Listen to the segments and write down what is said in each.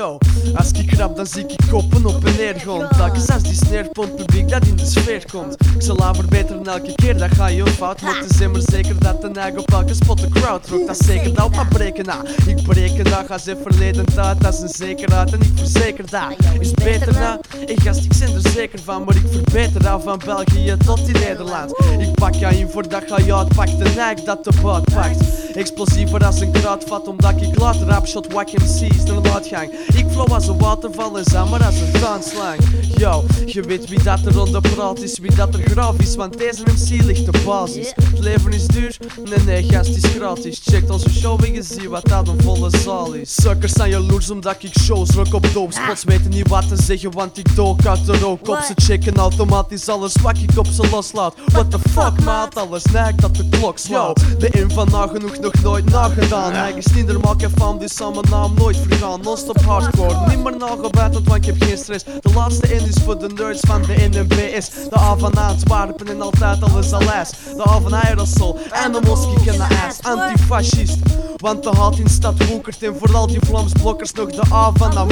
rap, dan zie ik koppen op en neer. Telkens als die sneerpunt publiek dat in de sfeer komt. Ik zal haar verbeteren elke keer, dat ga je fout. Maar het is zeker dat de eigen op elke spot de crowd rokt. Dat zeker dat op breken na. Ik breken dat, ga ze verleden tijd, dat is een zekerheid. En ik verzeker dat, is beter na. Ik gast, ik ben er zeker van, maar ik verbeter dat van België tot in Nederland. Ik pak jou in voordat je jou uitpakt en neig dat de buit pakt. Explosiever als een kruidvat, omdat ik later rap shot wack MC's naar een uitgang. Ik flow als een waterval en zammer als een tuinslang. Yo, je weet wie dat er onder praat is, wie dat er graaf is, want deze MC ligt de basis. Het leven is duur, nee nee, gast is gratis. Check onze show en je ziet wat dat een volle zaal is. Suckers zijn jaloers omdat ik shows rock op dope spots. Weten niet wat te zeggen, want ik dook uit de rook op. Ze checken automatisch alles wat ik op ze loslaat. What the fuck maat, alles neigt dat de klok slaat. De een van nagenoeg nog nooit nagedaan. Eigen sninder maken van die samen naam nooit vergaan. Non-stop hardcore, meer nagebuitend, want ik heb geen stress. De laatste in is voor de nerds van de NMBS. De A van Antwerpen en altijd alles al ijs. De A van Aerosol en de Moskik en de ijs. Antifascist, want de haat in stad woekert. En vooral die Vlamsblokkers nog de A van.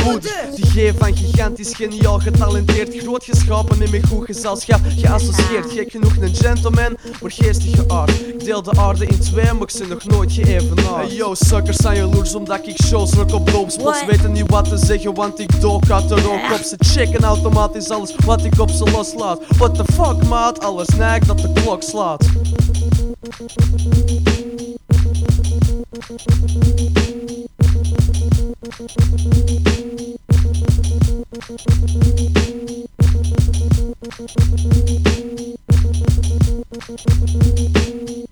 Die G van gigantisch, geniaal, getalenteerd. Groot geschapen en met goed gezelschap geassocieerd. Gek genoeg een gentleman, maar geestige aard. Ik deel de aarde in twee, maar ze nog nooit geëvenaard. Hey yo, suckers zijn jaloers omdat ik shows rock op dope spots. What? Weten niet wat te zeggen, want ik dook uit de rook op. Ze checken automatisch alles wat ik op ze loslaat. What the fuck maat, alles neigt dat de klok slaat. Thank